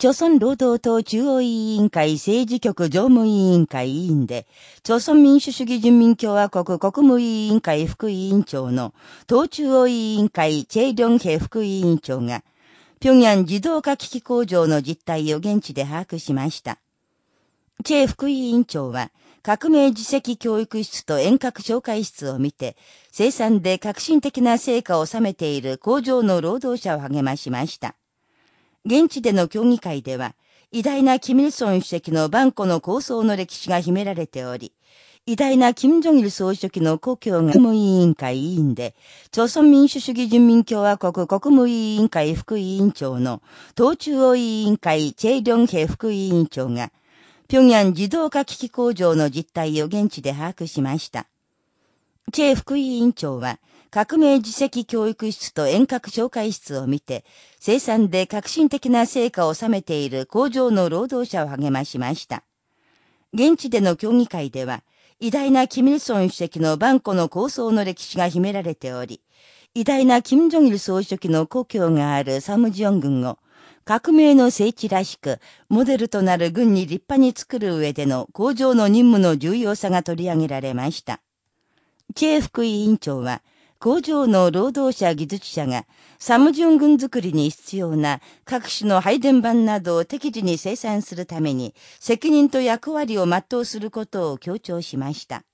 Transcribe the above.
朝鮮労働党中央委員会政治局常務委員会委員で、朝鮮民主主義人民共和国国務委員会副委員長の党中央委員会チェイリョンヘ副委員長が、平壌自動化機器工場の実態を現地で把握しました。チェ副委員長は、革命自責教育室と遠隔紹介室を見て、生産で革新的な成果を収めている工場の労働者を励ましました。現地での協議会では、偉大なキム・イルソン主席の万古の構想の歴史が秘められており、偉大な金正日総書記の故郷が国務委員会委員で、朝鮮民主主義人民共和国国務委員会副委員長の党中央委員会チェイ・リョンヘ副委員長が、平壌自動化機器工場の実態を現地で把握しました。チェ副委員長は、革命自責教育室と遠隔紹介室を見て、生産で革新的な成果を収めている工場の労働者を励ましました。現地での協議会では、偉大なキム・イルソン主席の万古の構想の歴史が秘められており、偉大なキム・ジョギル総書記の故郷があるサムジョン軍を、革命の聖地らしく、モデルとなる軍に立派に作る上での工場の任務の重要さが取り上げられました。チェ副委員長は、工場の労働者技術者がサムジョン軍作りに必要な各種の配電盤などを適時に生産するために責任と役割を全うすることを強調しました。